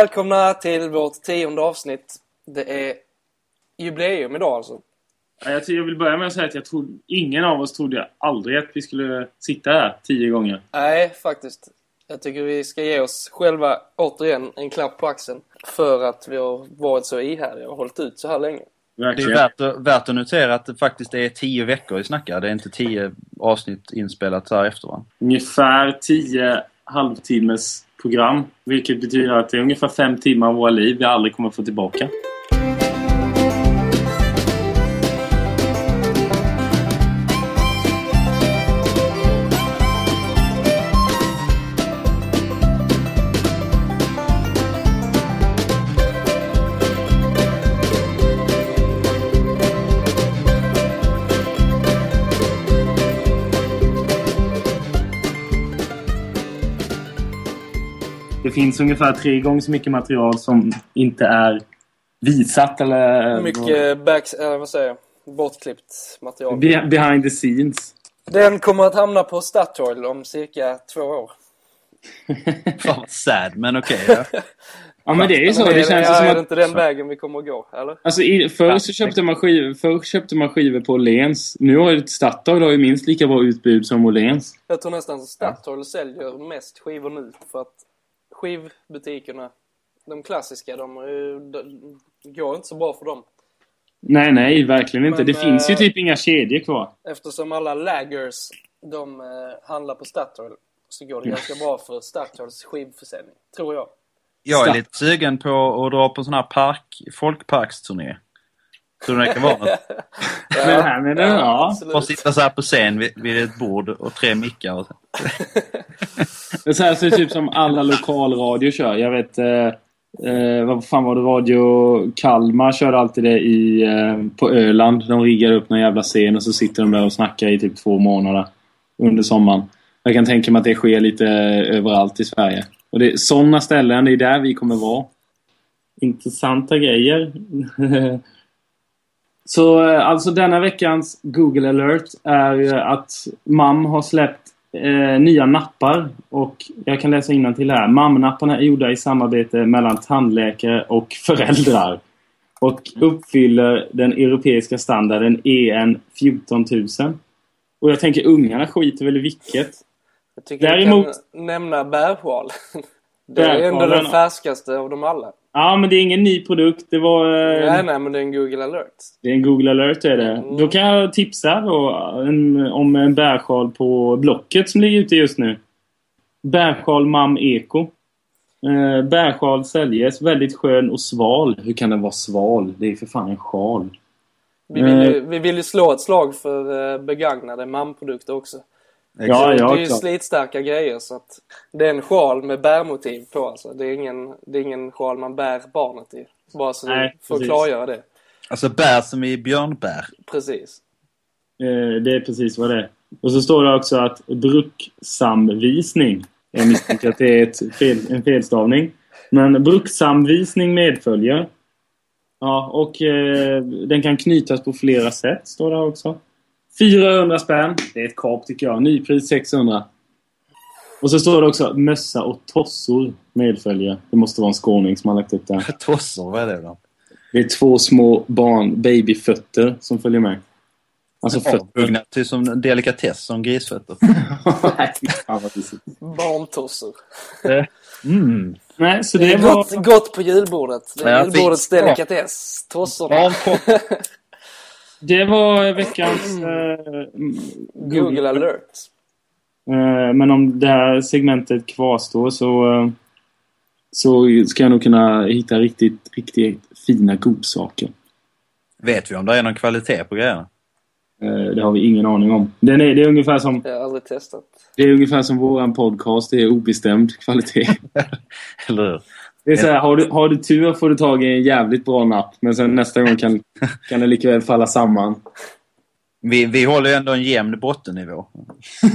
Välkomna till vårt tionde avsnitt. Det är jubileum idag alltså. Ja, Jag, jag vill börja med att säga att jag trodde, ingen av oss trodde aldrig att vi skulle sitta här tio gånger. Nej, faktiskt. Jag tycker vi ska ge oss själva återigen en klapp på axeln. För att vi har varit så ihärdiga och hållit ut så här länge. Det är Verkligen. värt, att- värt att notera att det faktiskt är tio veckor vi snackar. Det är inte tio avsnitt inspelat så här efter varandra. Ungefär tio halvtimmes program. Vilket betyder att det är ungefär fem timmar av våra liv vi aldrig kommer få tillbaka. Det finns ungefär tre gånger så mycket material som inte är visat eller... Mycket backs... Äh, vad säger jag? Bortklippt material. Be- behind the scenes. Den kommer att hamna på Statoil om cirka två år. Fan vad sad, men okej. ja. Ja men det är ju så. Men Det är, känns ja, som är att... det inte den vägen vi kommer att gå? Eller? Alltså, i, förr så köpte man skivor, förr köpte man skivor på Åhléns. Nu har ju Statoil har ju minst lika bra utbud som Åhléns. Jag tror nästan att Statoil säljer mest skivor nu för att skivbutikerna, de klassiska, de, ju- de går inte så bra för dem. Nej, nej, verkligen inte. Men, det finns ju eh, typ inga kedjor kvar. Eftersom alla laggers, de eh, handlar på Statoil så går det ganska bra för Statoils skivförsäljning, tror jag. Jag är lite sugen på att dra på en sån här park, folkparksturné. Du det kan vara något? Men här med det, ja. absolut. Bara sitta så här på scen vid, vid ett bord och tre mickar och så. Det är så här så är det typ som alla lokalradio kör. Jag vet... Eh, eh, vad fan var det? Radio Kalmar körde alltid det i, eh, på Öland. De riggar upp någon jävla scen och så sitter de där och snackar i typ två månader under sommaren. Jag kan tänka mig att det sker lite överallt i Sverige. Och det är sådana ställen, det är där vi kommer vara. Intressanta grejer. Så eh, alltså denna veckans Google alert är eh, att MAM har släppt eh, nya nappar. Och jag kan läsa till här. MAM-napparna är gjorda i samarbete mellan tandläkare och föräldrar. Och uppfyller den europeiska standarden EN 14000. Och jag tänker ungarna skiter väl i vilket. Jag tycker Däremot- du kan nämna bärsjal. Det är ändå den färskaste av dem alla. Ja, men det är ingen ny produkt. Det var... eh, Nej, nej, men det är en Google alert. Det är en Google alert är det. Mm. Då kan jag tipsa då en, om en bärsjal på Blocket som ligger ute just nu. Bärsjal Mam Eko. Eh, bärsjal säljes. Väldigt skön och sval. Hur kan den vara sval? Det är för fan en sjal. Vi vill, ju, vi vill ju slå ett slag för eh, begagnade mamprodukter också. Ja, det är ju klart. slitstarka grejer så att det är en sjal med bärmotiv på alltså. Det är ingen, det är ingen sjal man bär barnet i. Bara så Nej, för att klargöra det. Alltså bär som i björnbär. Precis. Eh, det är precis vad det är. Och så står det också att brukssamvisning. Jag misstänker att det är ett fel, en felstavning. Men brukssamvisning medföljer. Ja, och eh, den kan knytas på flera sätt, står det också. 400 spänn. Det är ett kap tycker jag. Nypris 600. Och så står det också mössa och tossor medföljer. Det måste vara en skåning som har lagt upp det. här. Tossor, vad är det då? Det är två små barn, babyfötter, som följer med. Alltså fötter. Avhuggna till som en delikatess, som grisfötter. Barntossor. Mm. Nej, så Det det är var... gott, gott på julbordet. Det är Ja, julbordets fint. delikatess. Tossorna. Det var veckans eh, Google Google. alert. Eh, men om det här segmentet kvarstår så, eh, så ska jag nog kunna hitta riktigt, riktigt fina godsaker. Vet vi om det är någon kvalitet på grejerna? Eh, det har vi ingen aning om. Den är, det, är ungefär som, Jag har aldrig testat. det är ungefär som våran podcast. Det är obestämd kvalitet. Eller hur? Det är så här, har, du, har du tur får du tag i en jävligt bra napp. Men sen nästa gång kan, kan det lika väl falla samman. Vi, vi håller ju ändå en jämn bottennivå.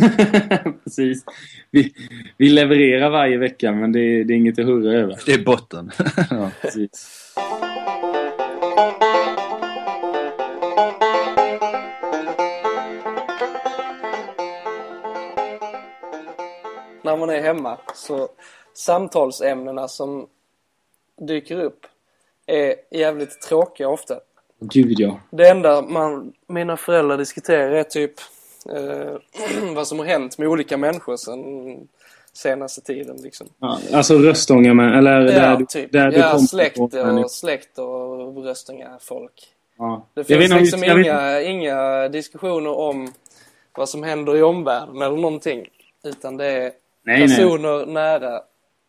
Precis. Vi, vi levererar varje vecka men det, är- det är inget att hurra över. Det är botten. ja. Precis. När man är hemma så samtalsämnena som dyker upp är jävligt tråkiga ofta. Gud ja. Det enda man, mina föräldrar diskuterar är typ eh, vad som har hänt med olika människor sen senaste tiden liksom. ja alltså röstångar med, eller Ja, där, typ. där du ja, kom släkt och, släkt och röstningar folk. Ja. Det finns liksom jag inga, inga diskussioner om vad som händer i omvärlden eller någonting. Utan det är Nej, nej. personer nära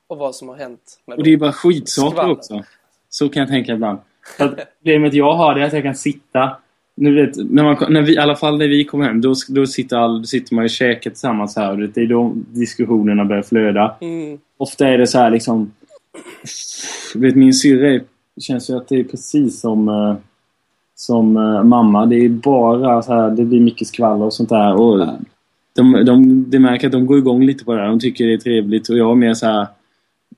och vad som har hänt med Och det är bara skitsaker Skvaller. också. Så kan jag tänka ibland. Problemet jag har det är att jag kan sitta... Nu vet, när man, när vi, I alla fall när vi kommer hem, då, då, sitter, all, då sitter man och käkar tillsammans här. Och det är då diskussionerna börjar flöda. Mm. Ofta är det så här liksom... Vet, min syrra känns ju att det är precis som... eh, som eh, mamma. Det är bara så här, det blir mycket skvaller och sånt där. Och Ja. de, de, de märker att de går igång lite på det här. De tycker det är trevligt. Och jag är mer så här...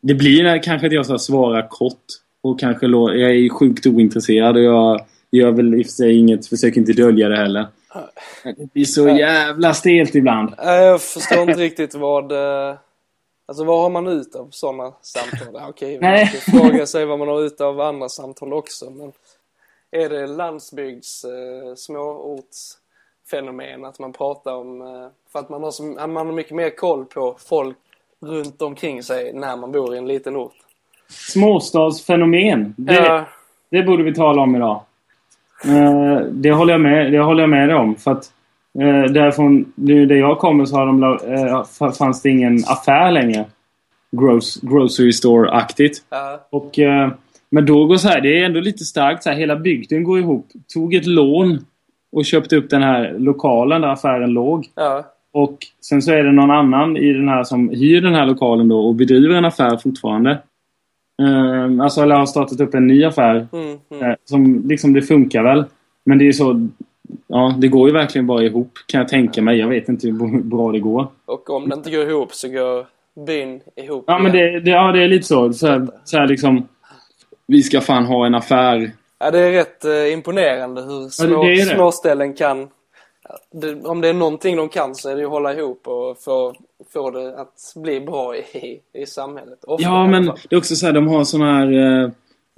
Det blir när- kanske att jag så här svarar kort. Och kanske jag är sjukt ointresserad och jag gör väl i och för sig inget, försöker inte dölja det heller. Det blir så jävla stelt ibland. Jag förstår inte riktigt vad... eh, Alltså vad har man ut av sådana samtal? Okej, man kan fråga sig vad man har ut av andra samtal också. Men är det landsbygds eh, småortsfenomen att man pratar om... Eh, för att man har, så, man har mycket mer koll på folk runt omkring sig när man bor i en liten ort. Småstadsfenomen. Det, Ja, det borde vi tala om idag. Eh, det, håller jag med, det håller jag med dig om. För att eh, därifrån, nu där jag kommer så har de, eh, fanns det ingen affär längre. Gross, grocery store-aktigt. ja, Och, eh, men då går så här, det är ändå lite starkt så här, hela bygden går ihop. Tog ett lån och köpte upp den här lokalen där affären låg. ja, Och sen så är det någon annan i den här som hyr den här lokalen då och bedriver en affär fortfarande. Eh, alltså, eller har startat upp en ny affär. mm, mm. Eh, som liksom, det funkar väl. Men det är så... Ja, det går ju verkligen bara ihop kan jag tänka mig. Jag vet inte hur bra det går. Och om det inte går ihop så går byn ihop. Ja, men igen. det, det, ja, det är lite så. Så här, så här liksom... Vi ska fan ha en affär. Ja, det är rätt eh, imponerande hur små, det är det. småställen kan... Det, om det är någonting de kan så är det ju att hålla ihop och få, få det att bli bra i, i samhället. Ofta, Ja, men det är också så här, de har sån här... Eh,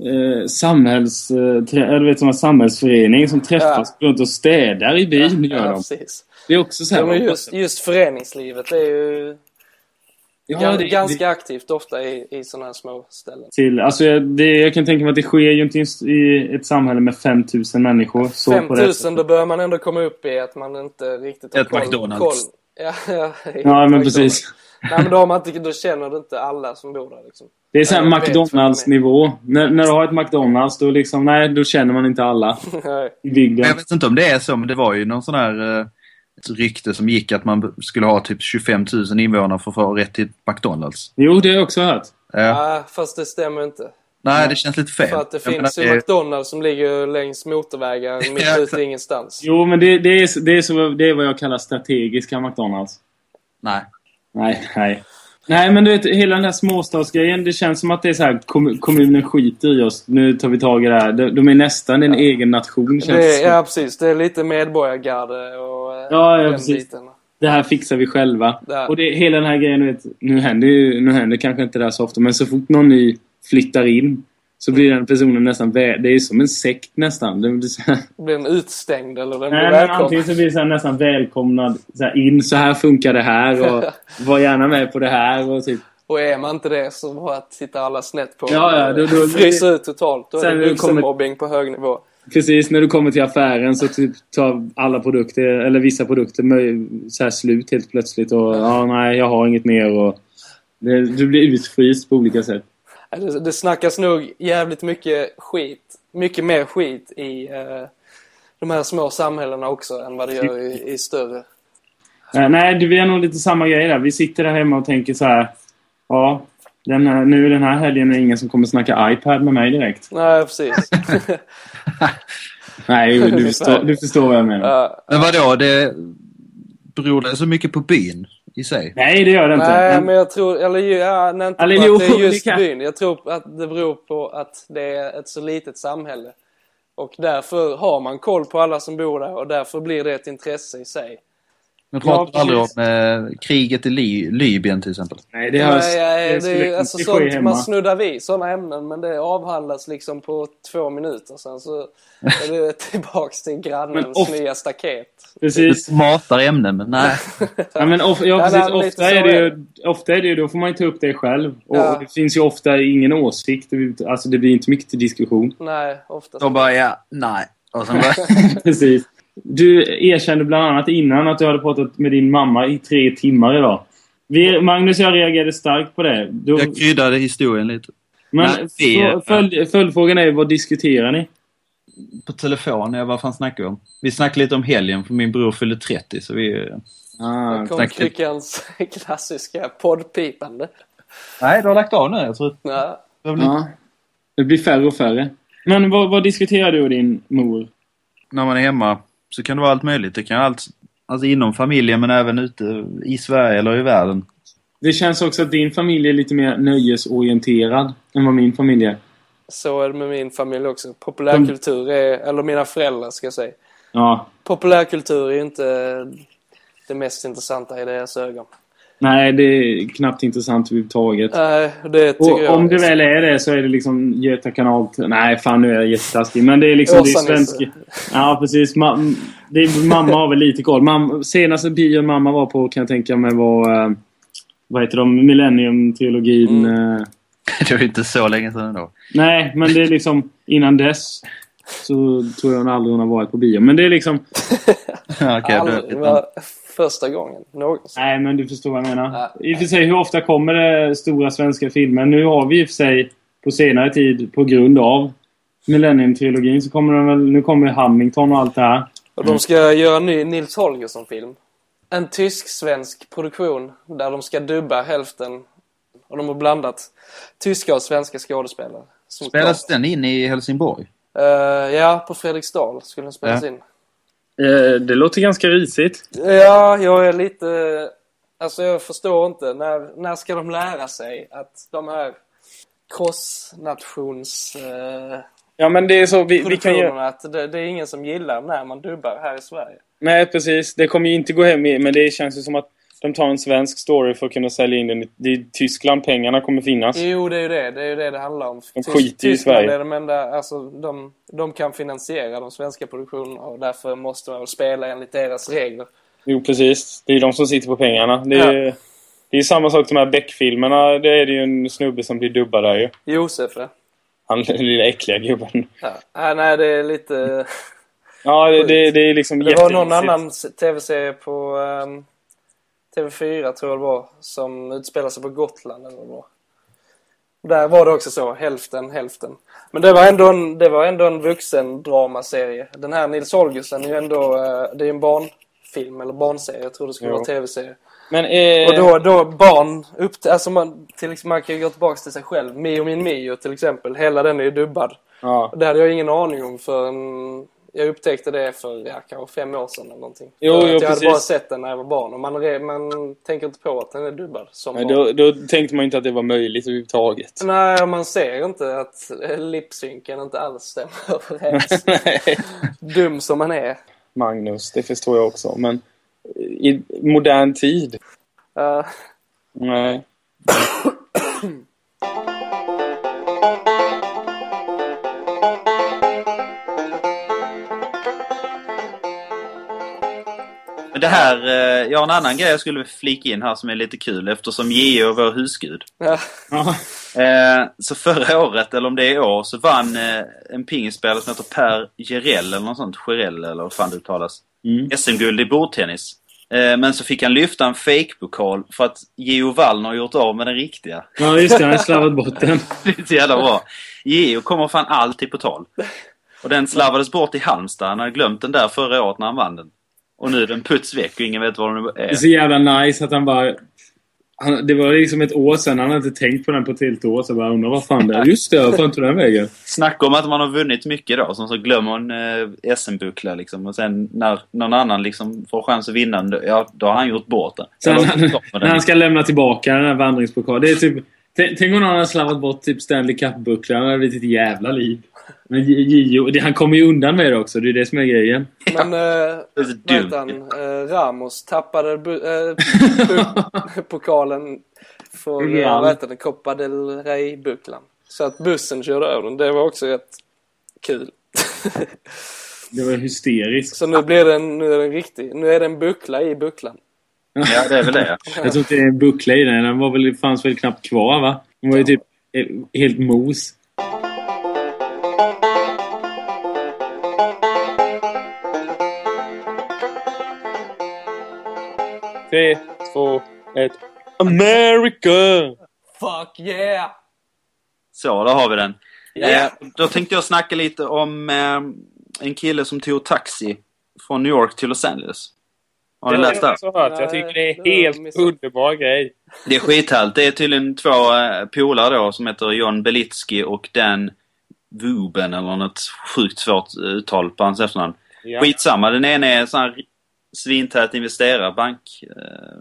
eh, samhälls... Eh, du vet, sån här samhällsförening som träffas runt och städar i byn. ja, gör de. precis. Det är också så här... Ja, men just, just föreningslivet är ju ja, det- ganska aktivt ofta i, i sådana här små ställen. till, alltså jag, det, jag kan tänka mig att det sker ju inte just i ett samhälle med 5000 människor. Så på det 5000 sättet. då börjar man ändå komma upp i att man inte riktigt har Ett koll. McDonalds. koll. Ja, ja, Ja, men precis. Nej, men då, har man inte, då känner du inte alla som bor där liksom. Det är så här Ja, jag vet vad McDonalds-nivå. När, när du har ett McDonalds, då liksom, nej, då känner man inte alla Nej. i bygden. Jag vet inte om det är så, men det var ju någon sån här eh, rykte som gick att man skulle ha typ 25 000 invånare för att få rätt till McDonalds. Jo, det har jag också hört. Ja. Ja, fast det stämmer inte. Nej, det känns lite fel. För att det Jag finns menar, ju McDonalds som ligger längs motorvägar mitt ute i ingenstans. Jo, men det, det, är, det, är så, det är vad jag kallar strategiska McDonalds. Nej. Nej, nej. Nej, men du vet, hela den här småstadsgrejen, det känns som att det är så här, kom, kommunen skiter i oss. Nu tar vi tag i det här. De, de är nästan en egen nation, känns Det, det ja, precis. Det är lite medborgargarde och eh, Ja, ja, precis. biten. Det här fixar vi själva. Där. Och det, hela den här grejen, vet, nu händer ju, nu händer kanske inte det här så ofta, men så fort någon ny flyttar in så blir den personen nästan vä- Det är som en sekt nästan. Det blir så här, Blir den utstängd eller den blir nej, men välkommen? antingen så blir det här nästan välkomnad så här, in. Så här funkar det här och var gärna med på det här och typ. Och är man inte det så bara tittar alla snett på Ja, ja, då- då- Fryser ut totalt. Då är Sen det när du kommer- vuxenmobbing på hög nivå. Precis när du kommer till affären så typ tar alla produkter, eller vissa produkter, så här slut helt plötsligt och ja, nej, jag har inget mer och det, du blir utfryst på olika sätt. Ja, Det, det snackas nog jävligt mycket skit. Mycket mer skit i eh, de här små samhällena också än vad det gör i, i större. Eh, nej, du, vi har nog lite samma grej där. Vi sitter där hemma och tänker så här. Ja, den här, nu den här helgen är det ingen som kommer snacka iPad med mig direkt. Nej, precis. Nej, du förstår, du förstår vad jag menar. Men vadå, det beror det så mycket på byn i sig? Nej, det gör det inte. nej, Men- men jag tror, eller ja, nej, inte Eller jo, att det är det just kan- byn. Jag tror att det beror på att det är ett så litet samhälle. Och därför har man koll på alla som bor där och därför blir det ett intresse i sig. Men pratar Ja, aldrig om eh, kriget i Ly- Libyen till exempel. Nej, det, hörs, Nej, nej, det, skulle är alltså inte sånt hemma. man snuddar vid sådana ämnen men det avhandlas liksom på två minuter sen så är det tillbaks till grannens of- nya staket. Precis. Du matar ämnen, men nej. Ja, men of, ja, precis. nej, Ofta, är det ju, ofta är det ju, då får man ju ta upp det själv. Och, Ja. och det finns ju ofta ingen åsikt. Alltså det blir inte mycket till diskussion. Nej, oftast De bara, ja, nej. Och sen bara, precis. Du erkände bland annat innan att du hade pratat med din mamma i tre timmar idag. Vi, Magnus och jag reagerade starkt på det. Då, jag kryddade historien lite. men Nej, följd, följdfrågan är, vad diskuterar ni? På telefon, ja, vad fan snackar vi om? Vi snackade lite om helgen, för min bror fyllde 30, så vi... Ah, kom tack. Kryckans klassiska poddpipande. Nej, du har lagt av nu. Jag tror Ja. ja. Det blir färre och färre. Men vad, vad diskuterar du och din mor? När man är hemma så kan det vara allt möjligt. Det kan vara allt, alltså inom familjen, men även ute i Sverige eller i världen. Det känns också att din familj är lite mer nöjesorienterad än vad min familj är. Så är det med min familj också. Populärkultur är, eller mina föräldrar ska jag säga. Ja. Populärkultur är inte det mest intressanta i deras ögon. Nej, det är knappt intressant överhuvudtaget. Nej, det tycker Och jag. om det väl är det så är det liksom Göta kanal... Nej, fan nu är jag jättetaskig. Men det är liksom... Det är svensk... Ja, precis. Ma... Det är... Mamma har väl lite koll. Mam... Senaste bion mamma var på kan jag tänka mig var... Eh... Vad heter de? Millennium-trilogin. Mm. Eh... Det var ju inte så länge sedan då. Nej, men det är liksom... Innan dess så tror jag aldrig hon har varit på bio. Men det är liksom... Okay, Aldrig. Det var första gången någonsin. Nej, men du förstår vad jag menar. Ja. I och för sig, hur ofta kommer det stora svenska filmer? Nu har vi i och för sig på senare tid, på grund av Millennium-trilogin, så kommer de väl... Nu kommer Hamilton och allt det här. Och de ska göra en ny Nils Holgersson-film. En tysk-svensk produktion där de ska dubba hälften. Och de har blandat tyska och svenska skådespelare. Spelas klart. den in i Helsingborg? Eh, ja, på Fredriksdal skulle den spelas Ja. in. Eh, det låter ganska risigt. Ja, jag är lite... Alltså jag förstår inte. När, när ska de lära sig att de här cross-nations... Eh, Ja, men det är så. Vi, vi kan ju... att det, det är ingen som gillar när man dubbar här i Sverige. Nej, precis. Det kommer ju inte gå hem i, men det känns ju som att de tar en svensk story för att kunna sälja in den. Det är Tyskland pengarna kommer finnas. Jo, det är ju det. Det är ju det det handlar om. De Tysk- skiter i Tyskland Sverige. är de enda, alltså de, de kan finansiera de svenska produktionerna och därför måste man väl spela enligt deras regler. Jo, precis. Det är de som sitter på pengarna. Det är, Ja. det är samma sak de här Beck-filmerna. Det är det ju en snubbe som blir dubbad där ju. Josef, ja. Han den lilla äckliga gubben. ja. Nej, nej, det är lite... Ja, det, det, det är liksom Det var någon annan tv-serie på ehm, TV4 tror jag det var som utspelade sig på Gotland eller vad. Där var det också så, hälften, hälften. Men det var ändå en, det var ändå en vuxen dramaserie. Den här Nils Holgersen är ju ändå, eh, det är en barnfilm eller barnserie. Jag tror det skulle Jo. vara tv-serie. Men eh, Och då, då barn, upp alltså man, till, exempel- man kan ju gå tillbaka till sig själv. Mio min Mio till exempel, hela den är ju dubbad. Ja. Det hade jag ingen aning om förrän jag upptäckte det för ja, kanske fem år sedan eller någonting. Jo, jo, jag precis. hade bara sett den när jag var barn och man, man tänker inte på att den är dubbad som Nej, då, då tänkte man inte att det var möjligt överhuvudtaget. Nej, man ser inte att eh, lipsynken inte alls stämmer överens. Dum som man är. Magnus, det förstår jag också. Men i modern tid? Uh, Nej. det här, eh, jag har en annan grej jag skulle flika in här som är lite kul eftersom Geo är vår husgud. ja. Eh, så förra året, eller om det är år, så vann eh, en pingisspelare som heter Per Gerell eller något sånt. Gerell eller vad fan det uttalas. Mm. SM-guld i bordtennis. Eh, men så fick han lyfta en fake-pokal för att Geo Wallner har gjort av med den riktiga. ja, just det. Han har slarvat bort den. Det är så jävla bra. Geo kommer fan alltid på tal. Och den slarvades bort i Halmstad. Han hade glömt den där förra året när han vann den. Och nu är den puts väck och ingen vet var den Det är är. så jävla nice att han bara... Han, det var liksom ett år sedan. Han hade inte tänkt på den på ett helt år. Så jag bara undrar vad fan det är. Just det, fan tog den vägen. Snacka om att man har vunnit mycket då. Som så glömmer en eh, SM-buckla liksom. Och sen när någon annan liksom får chans att vinna den, ja då har han gjort bort den. Sen han, när han ska lämna tillbaka den här vandringspokalen. Det är typ... Tänk tänk om någon hade slarvat bort typ Stanley Cup-bucklan. Det hade blivit ett jävla liv. Men Gio, det- han kommer ju undan med det också. Det är det som är grejen. Men så vad han? Eh, Ramos tappade bu- pokalen för Real. vad heter det? Copa del Rey-bucklan. Så att bussen körde över den. Det var också rätt kul. Det var hysteriskt. Så nu blir det en, nu är det en riktig, nu är det en buckla i bucklan. Ja, det är väl det. Jag tror inte det är en buckla i den. Den var väl, fanns väl knappt kvar va? Den var ju typ helt mos. Tre, två, ett. America! Fuck yeah! Så, då har vi den. Ja. Eh, då tänkte jag snacka lite om eh, en kille som tog taxi från New York till Los Angeles. Har Det ni läst jag det? Jag tycker det är helt underbar grej. Det är skithärligt. Det är tydligen två eh, polare då som heter John Belitsky och Dan Wuben eller något sjukt svårt uttal på hans efternamn. Ja. Skitsamma. Den ena är en sån här svintät investerare, bankman eh,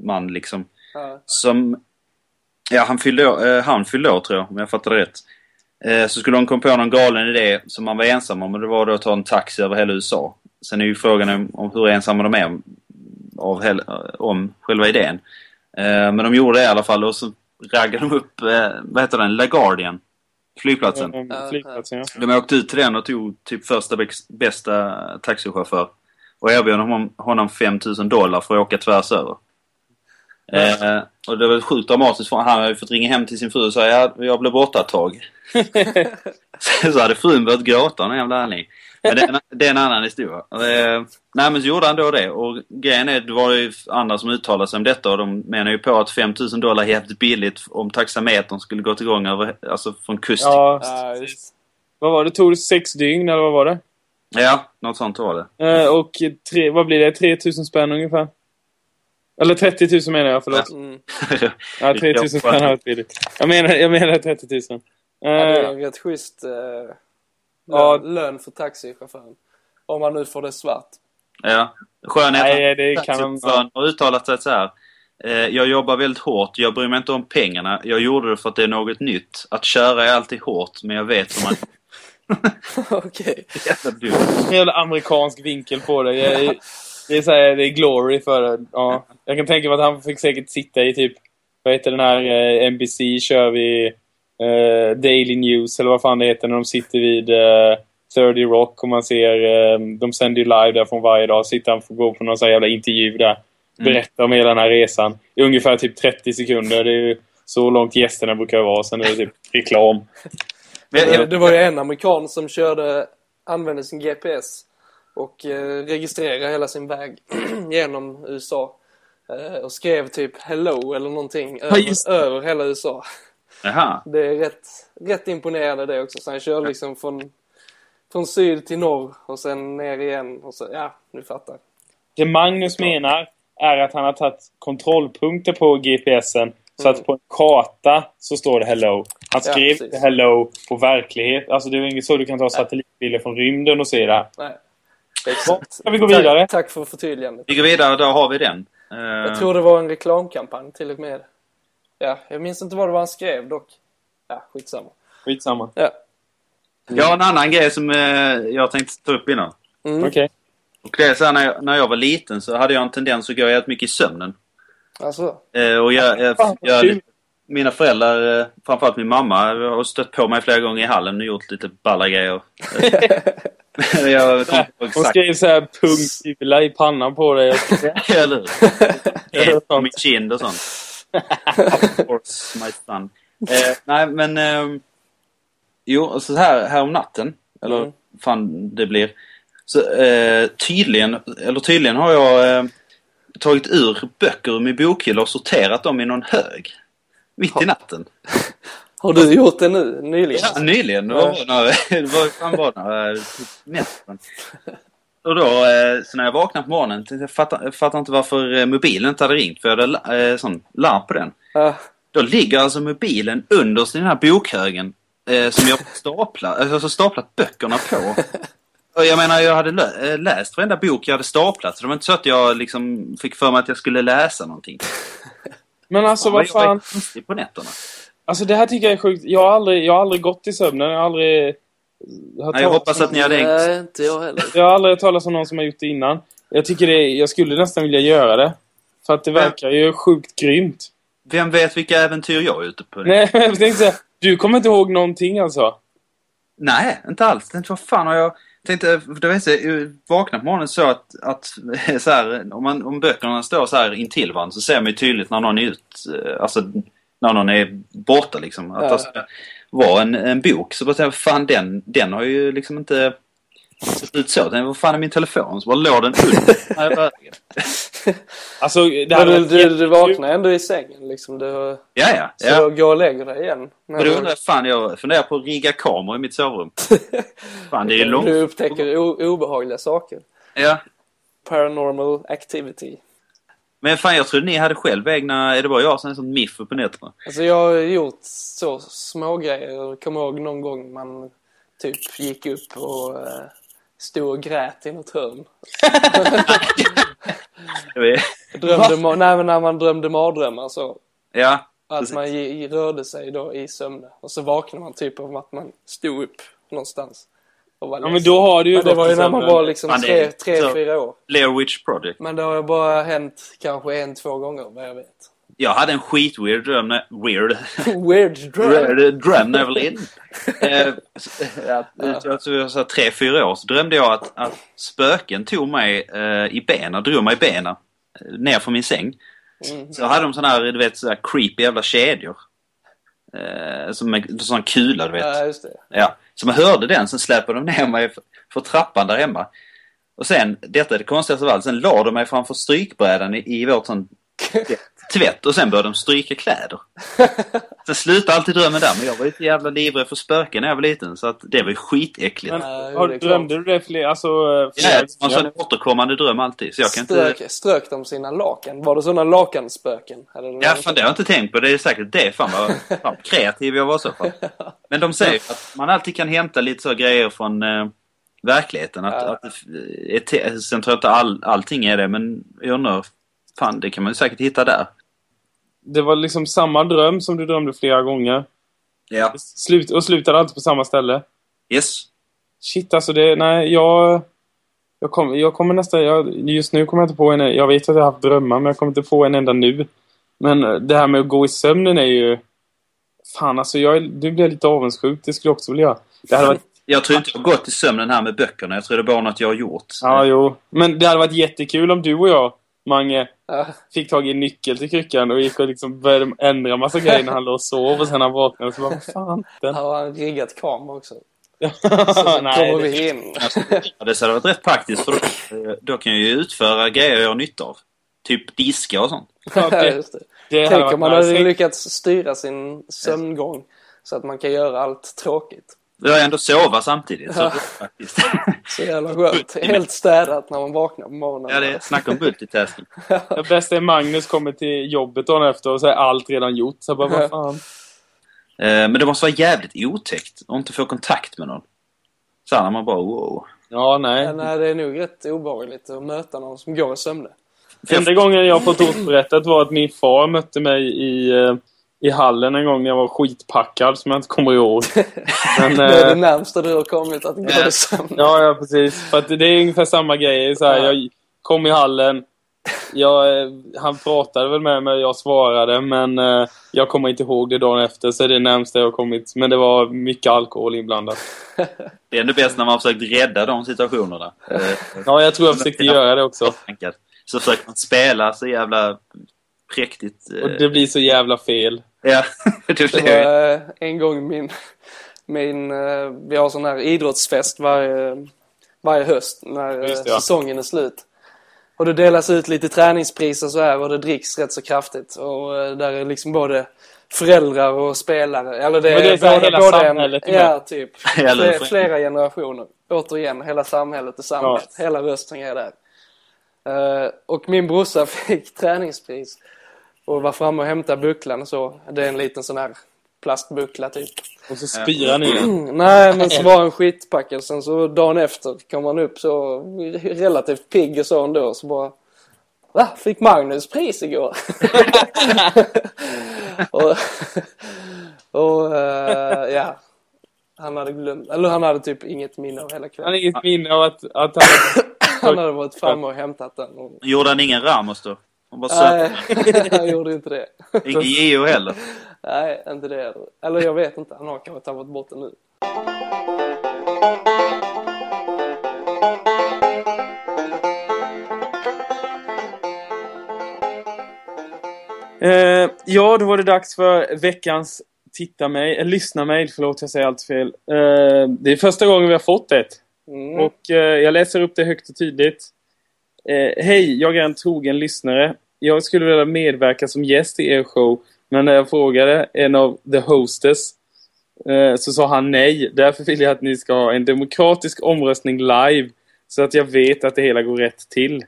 man liksom. Ja. Som... Ja, han fyllde, år- eh, han fyllde år tror jag, om jag fattar det rätt. Eh, så skulle de komma på någon galen idé som man var ensam om och det var då att ta en taxi över hela USA. Sen är ju frågan om, om hur ensamma de är om, av hel, om själva idén. Eh, men de gjorde det i alla fall och så raggade de upp, eh, vad heter den, LaGuardian. Flygplatsen. Mm, Ja, Flygplatsen, ja. De åkte ut till den och tog typ första bästa taxichaufför. Och erbjöd honom, honom 5000 dollar för att åka tvärs över. Eh, och det var sjukt dramatiskt för han hade ju fått ringa hem till sin fru och säga ja, jag blev borta ett tag. så hade frun börjat gråta av någon jävla anledning. Men det är, en, det är en annan historia. Eh, nej men så gjorde han då det och grejen är det var ju andra som uttalade sig om detta och de menar ju på att 5000 dollar är jävligt billigt om taxametern skulle gått igång över, alltså från kust till Ja, just. vad var det? Tog det sex dygn eller vad var det? Ja, något sånt var det. Eh, och tre, vad blir det? 3000 spänn ungefär? Eller 30 000 menar jag, förlåt. Mm. Ja, 3000 spänn har varit billigt. Jag menar, jag menar 30 000. Ja, det är Eh, en rätt schysst eh, lön, Ja. lön för taxichauffören. Om man nu får det svart. Ja. Skönheten. Nej, det kan har uttalat sig så här. Eh, jag jobbar väldigt hårt. Jag bryr mig inte om pengarna. Jag gjorde det för att det är något nytt. Att köra är alltid hårt, men jag vet hur man... Okej. Dumt. en jävla amerikansk vinkel på det. Jag, det är så här, det är glory för det. Ja. Jag kan tänka mig att han fick säkert sitta i typ, vad heter den här eh, NBC kör vi eh, Daily News eller vad fan det heter när de sitter vid eh, 30 Rock och man ser, eh, de sänder ju live där från varje dag. Sitter han får gå på någon sån här jävla intervju där. Berätta om hela den här resan. I ungefär typ 30 sekunder. Det är ju så långt gästerna brukar vara. Sen är det typ reklam. Jag- Det, var ju en amerikan som körde, använde sin GPS och eh, registrerade hela sin väg genom USA. Eh, och skrev typ hello eller någonting över, över hela USA. Jaha. Det är rätt, rätt imponerande det också. Så han körde liksom från, från syd till norr och sen ner igen. Och så, ja, du fattar. Det Magnus menar är att han har tagit kontrollpunkter på GPSen så Mm. att på en karta så står det hello. Han Ja, skrev inte hello på verklighet. Alltså det är inget så du kan ta satellitbilder från rymden och se det. Nej. Exakt. Ska vi gå vidare? Tack, tack för förtydligandet. Vi går vidare, då har vi den. Eh, Jag tror det var en reklamkampanj till och med. Ja, jag minns inte vad det var han skrev dock. Ja, skitsamma. Skitsamma. Ja. Jag har en annan grej som eh, jag tänkte ta upp innan. Mm. Okej. Och det är så här, när, jag, när jag var liten så hade jag en tendens att gå jävligt mycket i sömnen. Alltså. Eh, och jag, jag, jag, kul. Mina föräldrar, eh, framförallt min mamma, har stött på mig flera gånger i hallen och gjort lite balla grejer. Jag kommer inte ihåg Hon exakt. skrev så här punktula i pannan på dig. Eller hur? På min kind och sånt. Of course, my son. Eh, nej, men... Eh, jo, så här, här om natten. Eller Mm. fan det blir. Så eh, tydligen, eller tydligen har jag eh, tagit ur böcker ur min bokhylla och sorterat dem i någon hög. Mitt i natten. Har du gjort det nu? Nyligen? Ja, nyligen. Det var några, det var, var några nätter. Och då, eh, så när jag vaknade på morgonen, jag fattar, jag fattar inte varför eh, mobilen inte hade ringt. För jag hade eh, sån larm på den. Ja. Då ligger alltså mobilen under den här bokhögen som jag staplat, alltså staplat böckerna på. Och jag menar, jag hade lä- läst varenda bok jag hade staplat. Så det var inte så att jag liksom fick för mig att jag skulle läsa någonting. Men alltså vad Jag fan. på nätterna. Alltså det här tycker jag är sjukt. Jag har aldrig, jag har aldrig gått i sömnen. Jag har aldrig... hört Nej, jag hoppas att ni hade hängt. Nej, inte jag heller. Jag har aldrig talas om någon som har gjort det innan. Jag tycker det, jag skulle nästan vilja göra det. För att det verkar ju sjukt grymt. Vem vet vilka äventyr jag är ute på? Nej, men jag tänkte säga, du kommer inte ihåg någonting alltså? Nej, inte alls. Tänkte, vad fan har jag... Tänkte, det vet jag, jag vaknade på morgonen så att, att så här, om, man, om böckerna står så här intill varandra så ser man ju tydligt när någon är ut, alltså när någon är borta liksom. Att Ja. alltså, var en, en bok så bara jag, fan den, den har ju liksom inte sett ut så. Jag tänkte, vad fan är min telefon? Så bara låg den under. Alltså, det Men hade du, du, du vaknar ändå i sängen liksom. Du, ja, ja. så ja. gå och lägg dig igen. Och då undrar jag, fan jag funderar på att rigga kameror i mitt sovrum. Fan det är långt. Du upptäcker obehagliga saker. Ja. Paranormal activity. Men fan jag trodde ni hade själv egna, är det bara jag som är sånt miff på nätterna? Alltså jag har gjort så små grejer. Jag kommer ihåg någon gång man typ gick upp och eh, stod och grät i något hörn. Drömde nej, men när man drömde mardrömmar så. Ja, Att Precis. man rörde sig då i sömnen. Och så vaknade man typ av att man stod upp någonstans. Och var Ja, men då har du ju Men det var ju när man var liksom det tre, tre fyra år. Blair Witch Project. Men det har ju bara hänt kanske en, två gånger vad jag vet. Jag hade en skitweird dröm, weird, Weird dröm. weird dröm när jag var liten. Så- att- Jag tror jag var så här tre, fyra år så drömde jag att, att spöken tog mig eh, i benen, drog mig i benen eh, ner från min säng. Mm. Så hade de såna här, du vet, så här creepy jävla kedjor. Eh, som en sån kula, du vet. Ja, just det. Ja, så man hörde den, sen släpade de ner mig för, för trappan där hemma. Och sen, detta är det konstigaste av allt, sen la de mig framför strykbrädan i, i vårt sån tvätt och sen började de stryka kläder. Sen slutade alltid drömmen där, men jag var ju så jävla livrädd för spöken när jag var liten så att det var ju skitäckligt. Men, har, klart. drömde du det fler, alltså... Ja, Flera det var en återkommande dröm alltid, så jag kan inte... Strök, strök de sina lakan? Var det sådana lakanspöken? Eller Ja, fan det har jag inte tänkt på. Det är säkert det. Fan vad fan, kreativ jag var så fall. Men de säger att man alltid kan hämta lite så grejer från eh, verkligheten. Att, Ja. att te- sen tror jag inte all, allting är det, men jag undrar, fan det kan man ju säkert hitta där. Det var liksom samma dröm som du drömde flera gånger. Ja. Slut, och slutade alltid på samma ställe. Yes. Shit, alltså det... Nej, jag... Jag, kom, jag kommer nästan... Jag, just nu kommer jag inte på en... Jag vet att jag har haft drömmar, men jag kommer inte få en enda nu. Men eh, det här med att gå i sömnen är ju... Fan, alltså jag, nu blir lite avundsjuk. Det skulle jag också vilja göra. Det hade varit... Jag tror inte jag har gått i sömnen här med böckerna. Jag tror det är bara något jag har gjort. Ja, jo. Men det hade varit jättekul om du och jag, Mange, Ja, fick tag i nyckel till kryckan och gick och liksom började ändra massa grejer när han låg och sov och sen han vaknade och så bara, vad fan? Den... har han riggat kamera också? Så Nej, kommer vi in. Ja, det hade varit rätt praktiskt för då, då kan jag ju utföra grejer jag har nytta av. Typ diska och sånt. Ja, det, just det. Tänk om man hade lyckats styra sin sömngång så att man kan göra allt tråkigt. Jag har ändå sova samtidigt. Så Ja. faktiskt. Så jävla skönt. Helt städat när man vaknar på morgonen. Ja, det är snack om multitasking. Det bästa är Magnus kommer till jobbet dagen efter och så är allt redan gjort. Så jag bara, vad fan? Eh, Men det måste vara jävligt otäckt att inte få kontakt med någon. Så när man bara wow. Ja, nej. Men nej, det är nog rätt obehagligt att möta någon som går i sömnen. Enda gången jag fått återberättat var att min far mötte mig i, eh, i hallen en gång när jag var skitpackad som jag inte kommer ihåg. Men, Det är det eh, närmsta du har kommit att gå Ja. i sömnen. ja, ja, precis. För att det är ungefär samma grej. Så här, Ja. Jag kom i hallen. Jag, eh, han pratade väl med mig jag svarade men eh, jag kommer inte ihåg det dagen efter så det är det närmsta jag har kommit. Men det var mycket alkohol inblandat. Det är ändå bäst när man har försökt rädda de situationerna. Ja, jag tror jag försökte göra det också. Så försöker man spela så jävla präktigt. Och det blir så jävla fel. Ja, det Det blir var eh, en gång min, min eh, vi har sån här idrottsfest varje, varje höst när eh, Just det, ja. säsongen är slut. Och det delas ut lite träningspriser så här och det dricks rätt så kraftigt. Och eh, där är liksom både föräldrar och spelare. Eller det Men det är både, hela både samhället är en. Ja, typ. Eller Fler, föräldrar. flera generationer. Återigen, hela samhället är samlat. Hela rösten är där. Eh, och min brorsa fick träningspris. Och var framme och hämtade bucklan och så. Det är en liten sån här plastbuckla typ. Och så spirar ni den. Nej, men så var han skitpackad. Sen så dagen efter kom han upp så relativt pigg och så ändå. Så bara... Va? Fick Magnus pris igår? och och eh, ja. Han hade glömt, eller han hade typ inget minne av hela Han har kvällen. inget minne av att, att han... Han hade varit framme och hämtat den. Och... Gjorde han ingen Ramos då? Han bara söp. Nej, han gjorde inte det. Ingen Gio heller. Nej, inte det heller. Eller jag vet inte, han har kanske tappat bort den nu. Eh, ja, då var det dags för veckans titta-mail, eh, lyssna-mail, förlåt jag säger allt fel. Eh, det är första gången vi har fått ett. Mm. Och eh, jag läser upp det högt och tydligt. Eh, Hej, jag är en trogen lyssnare. Jag skulle vilja medverka som gäst i er show. Men när jag frågade en av the hostess eh, så sa han nej. Därför vill jag att ni ska ha en demokratisk omröstning live. Så att jag vet att det hela går rätt till.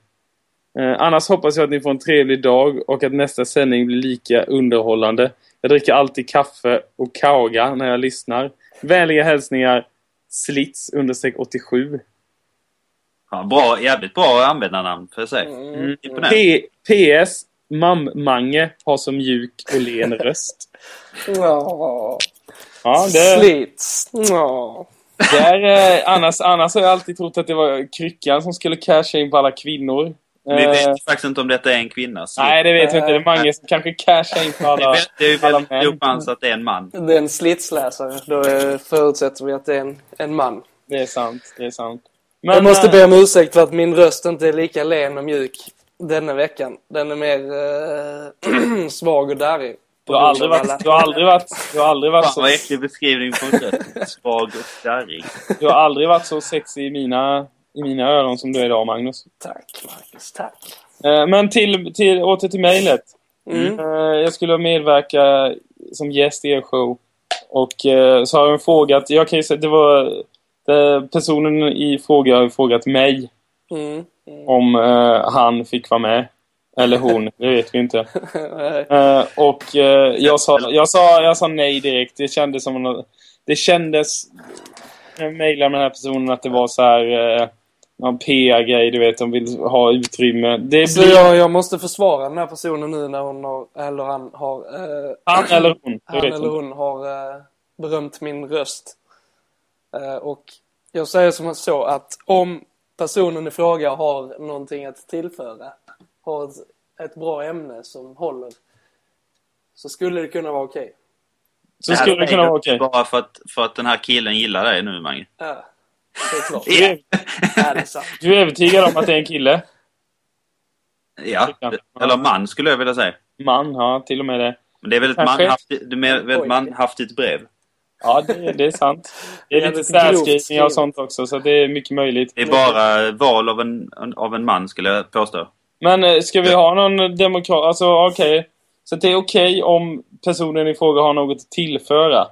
Eh, annars hoppas jag att ni får en trevlig dag och att nästa sändning blir lika underhållande. Jag dricker alltid kaffe och kaga när jag lyssnar. Vänliga hälsningar Slits understreck 87. Ja, bra, jävligt bra användarnamn jag säga. Mm. P PS Mam-Mange har så mjuk och len röst. Ja. Ja, det, Slits. Ja. det är, eh, annars, annars har jag alltid trott att det var Kryckan som skulle casha in på alla kvinnor. Vi vet faktiskt inte om detta är en kvinna. så- nej, det vet vi inte. Det är Mange som kanske cashar in på Det alla. är, det är ju väldigt chans att det är en man. Det är en slitsläsare. Då förutsätter vi att det är en, en man. Det är sant. Det är sant. Jag måste eh, be om ursäkt för att min röst inte är lika len och mjuk denna veckan. Den är mer eh, svag och darrig. Du har aldrig varit, du har aldrig varit, du har aldrig varit Fan så, vad äcklig beskrivning på en röst. Svag och darrig. du har aldrig varit så sexig i mina, i mina öron som du är idag, Magnus. Tack, Marcus. Tack. Eh, Men till, till, åter till mejlet. Mm. Jag skulle medverka som gäst i er show. Och så har de frågat, jag kan ju säga, det var personen i fråga har frågat mig Mm. Mm. om eh, han fick vara med. Eller hon, det vet vi inte. Eh, och eh, jag, sa, jag, sa, jag sa nej direkt. Det kändes som en, Det kändes... Jag mejlade med den här personen att det var så här... Eh, någon PR-grej, du vet. De vill ha utrymme. Det Så blir jag, jag måste försvara den här personen nu när hon har, eller han har, eh, han eller hon. Han eller hon har eh, berömt min röst. Eh, och jag säger som så att om personen i fråga har någonting att tillföra, har ett, ett bra ämne som håller, så skulle det kunna vara okej. Så skulle det kunna vara okej. Bara för att, för att den här killen gillar dig nu, Mange. Ja, det är klart. Du, är- Ja, det är sant. du är övertygad om att det är en kille? Ja, eller man skulle jag vilja säga. Man, ja, till och med det. Men det är väldigt, Kanske. manhaftigt, manhaftigt brev. Ja, det, det är sant. Det är Det är lite särskrivningar och sånt också, så det är mycket möjligt. Det är bara val av en, av en man, skulle jag påstå. Men eh, ska vi ha någon demokrat... Alltså, okej. Så det är okej om personen i fråga har något att tillföra.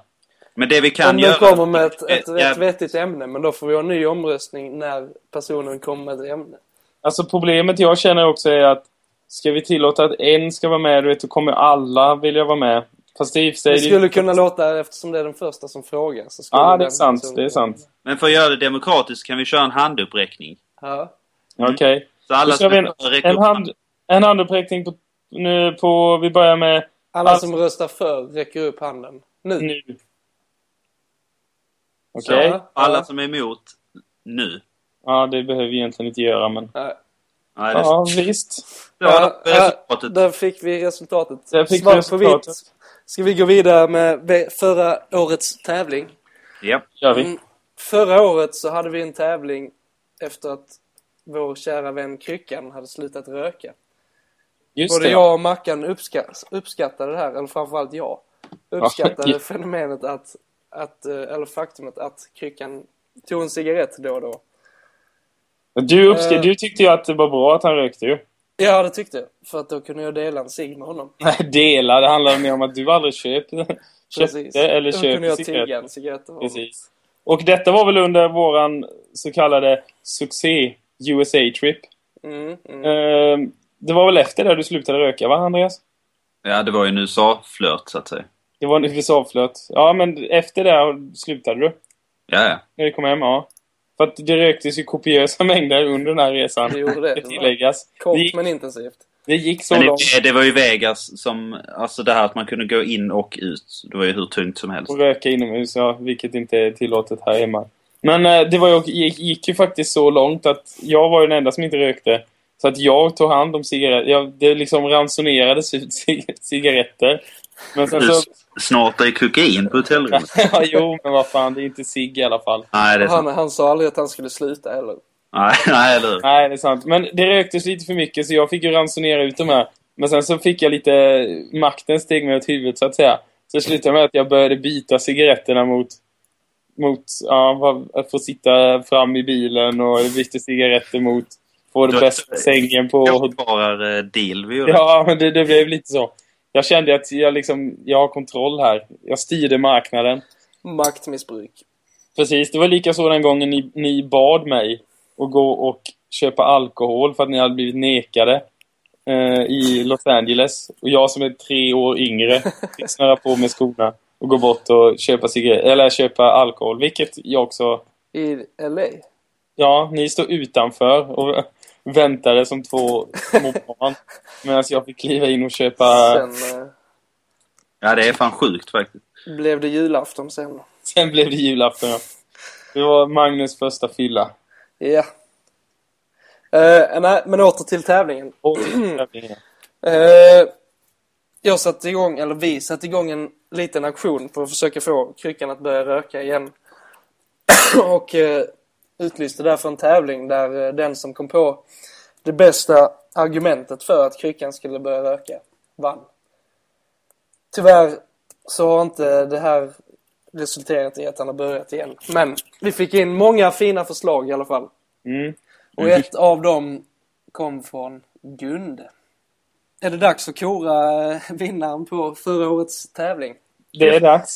Men det vi kan Om den göra... kommer med ett, ett, Ja, ett vettigt ämne, men då får vi ha en ny omröstning när personen kommer med ett ämne. Alltså problemet jag känner också är att ska vi tillåta att en ska vara med, du vet, då kommer alla vilja vara med. Fast det sig... Det skulle kunna låta, eftersom det är den första som frågar, Ja, det är sant. personen- Det är sant. Men för att göra det demokratiskt kan vi köra en handuppräckning. Ja. Okej. Så alla vi en, en, hand, en handuppräckning på, nu på... Vi börjar med Alla Alltså- som röstar för räcker upp handen. Nu. nu. Okej. Ja. Alla som är emot nu. Ja, det behöver vi egentligen inte göra, men... Ja. Nej, det Ja, visst. ja, Ja, där fick vi resultatet. Där fick vi Svart på resultatet. vitt. Ska vi gå vidare med förra årets tävling? Ja. gör vi. Mm. Förra året så hade vi en tävling efter att vår kära vän Kryckan hade slutat röka. Just Både det. jag och Mackan uppskatt, uppskattade det här, eller framförallt jag. Uppskattade Ja. fenomenet att, att, eh, eller faktumet att Kryckan tog en cigarett då och då. Du, uppsk- Eh. du tyckte ju att det var bra att han rökte ju. Ja, det tyckte jag. För att då kunde jag dela en cigg med honom. Nej, dela. Det handlar mer om att du aldrig köpte, Precis. köpte eller då kunde jag tigga cigaretter. en cigarett. Precis. Och detta var väl under våran så kallade succé USA-trip. Mm, mm. Ehm, det var väl efter det du slutade röka, va Andreas? ja, det var ju en USA-flört, så att säga. Det var en USA-flöt. Ja, men efter det slutade du. Ja, ja. När du kom hem, ja. För att det röktes ju kopiösa mängder under den här resan. Det gjorde det. Det tilläggas. Det Kort gick, men intensivt. Det gick så Men långt. det, det var ju Vegas som... Alltså det här att man kunde gå in och ut. Det var ju hur tungt som helst. Och röka inomhus, ja, vilket inte är tillåtet här hemma. Men eh, det var ju, gick, gick ju faktiskt så långt att jag var ju den enda som inte rökte. Så att jag tog hand om cigaretter. Jag, det liksom ransonerades cigaretter. Men sen Du så... s- snortar ju kokain på hotellrummet. ja, jo, men vad fan, det är inte cigg i alla fall. Nej, det är Han, han sa aldrig att han skulle sluta heller. Nej, nej, eller? Nej, det är sant. Men det röktes lite för mycket så jag fick ju ransonera ut de här. Men sen så fick jag lite... Makten steg mig åt huvudet så att säga. Så det slutade med att jag började byta cigaretterna mot... Mot, ja, att få sitta fram i bilen och byta cigaretter mot... Få Du- den bästa sängen på... Gårdbarar deal vi gjorde. Ja, men det, det blev lite så. Jag kände att jag liksom... Jag har kontroll här. Jag styrde marknaden. Maktmissbruk. Precis, det var lika så den gången ni, ni bad mig att gå och köpa alkohol för att ni hade blivit nekade eh, i Los Angeles. Och jag som är tre år yngre fick snöra på med skorna och gå bort och köpa, eller köpa alkohol. Vilket jag också... I LA. Ja, ni stod utanför och väntade som två små barn. Medan jag fick kliva in och köpa... Sen eh, Ja, det är fan sjukt faktiskt. blev det julafton sen. Sen blev det julafton, ja. Det var Magnus första fylla. Ja. Eh, nej, men åter till tävlingen. Och. Eh, jag satte igång, eller vi satte igång en liten aktion för att försöka få kryckan att börja röka igen. och eh, utlyste därför en tävling där eh, den som kom på det bästa argumentet för att kryckan skulle börja röka vann. Tyvärr så har inte det här resulterat i att han har börjat igen. Men vi fick in många fina förslag i alla fall. Mm. Och ett av dem kom från Gunde. Är det dags att kora eh, vinnaren på förra årets tävling? Det är dags.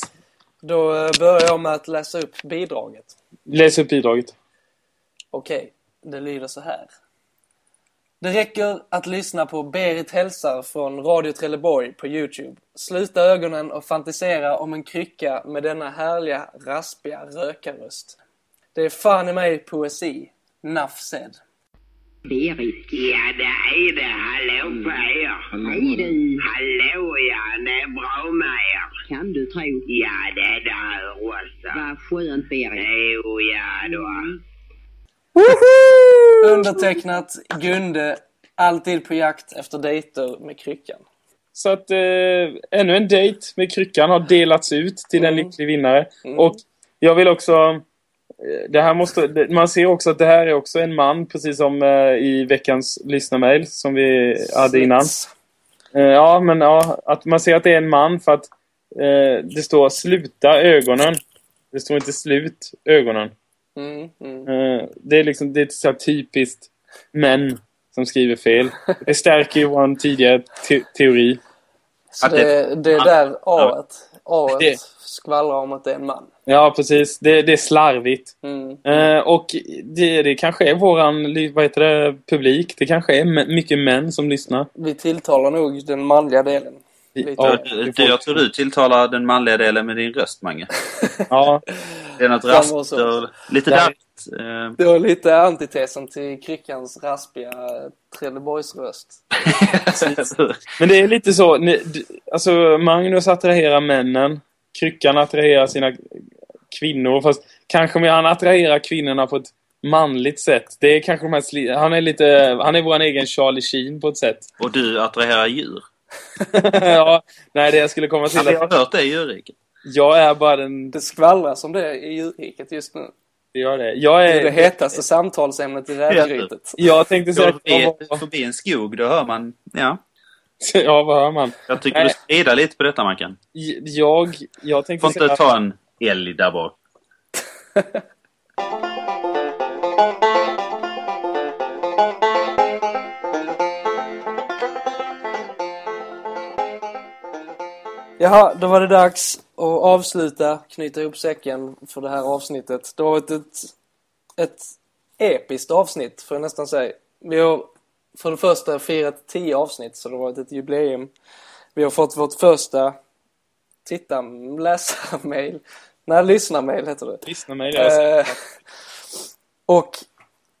Då eh, börjar jag med att läsa upp bidraget. Läs upp bidraget. Okej, det lyder så här. Det räcker att lyssna på Berit hälsar från Radio Trelleborg på Youtube. Sluta ögonen och fantisera om en krycka med denna härliga, raspiga rökarröst. Det är fan i mig poesi. Nuff said. Berit. Ja, det är det. Hallå på er. Hej du. Hallå ja, det är bra med er. Kan du tro. Ja, det är det här också. Vad skönt Berit. Jo, ja då. Undertecknat Gunde, alltid på jakt efter dejter med kryckan. Så att eh, ännu en dejt med kryckan har delats ut till en Mm. lycklig vinnare. Mm. Och jag vill också... eh, Det här måste, man ser också att det här är också en man, precis som eh, i veckans lyssnarmail som vi hade innan. Eh, ja, men ja, att man ser att det är en man för att eh, det står sluta ögonen. Det står inte slut ögonen. Mm, mm. Eh, det är liksom det är så typiskt män som skriver fel. Det stärker ju vår tidigare te teori. Så det, det är där A A Det- skvallrar om att det är en man. Ja, precis. Det, det är slarvigt. Mm. Eh, och det, det kanske är våran li- vad heter det, publik. Det kanske är mycket män som lyssnar. Vi tilltalar nog den manliga delen. Lite. Ja, du, du, jag tror du tilltalar den manliga delen med din röst, Mange. Ja, Det är något så. och lite Ja. darrigt. Eh, Det var lite antitesen till kryckans raspiga Trelleborgsröst. men det är lite så. Ni, alltså, Magnus attraherar männen. Kryckan attraherar sina kvinnor. Fast kanske mer han attraherar kvinnorna på ett manligt sätt. Det är kanske de här han är lite, han är vår egen Charlie Sheen på ett sätt. och du attraherar djur. ja, nej det jag skulle komma till Har vi att hört det i djurriket? jag är bara den, Det skvallras om det i djurriket just nu. det gör det. Jag Det är det är, hetaste samtalsämnet i rävgrytet. jag tänkte säga jag förbi, var, förbi en skog, då hör man... Ja. ja, vad hör man? Jag tycker Nej. du ska rida lite på detta, Mackan. Jag, jag tänkte Får inte säga... ta en älg där bak. Jaha, då var det dags att avsluta, knyta ihop säcken för det här avsnittet. Det har varit ett, ett episkt avsnitt, får jag nästan säga. Vi har för det första firat tio avsnitt, så det har varit ett jubileum. Vi har fått vårt första titta läsarmail. Nej, lyssnarmail heter det. Lyssna mig, jag Eh, och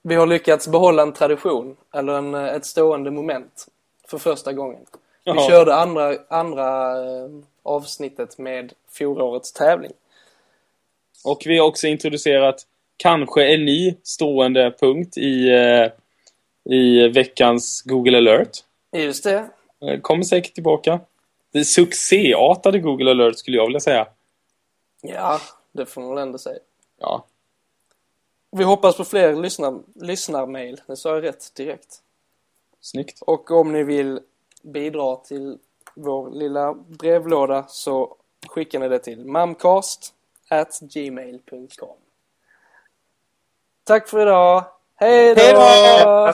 vi har lyckats behålla en tradition, eller en, ett stående moment. för första gången. Vi Jaha. körde andra, andra eh, avsnittet med fjolårets tävling. Och vi har också introducerat kanske en ny stående punkt i, eh, i veckans Google alert. Just det. Eh, Kommer säkert tillbaka. Det succéartade Google alert skulle jag vilja säga. Ja, det får man väl ändå säga. Ja, Vi hoppas på fler lyssnar, lyssnarmail. Det sa jag rätt direkt. snyggt. Och om ni vill bidra till vår lilla brevlåda så skickar ni det till mamcast at gmail.com Tack för idag! Hej då! Hej då!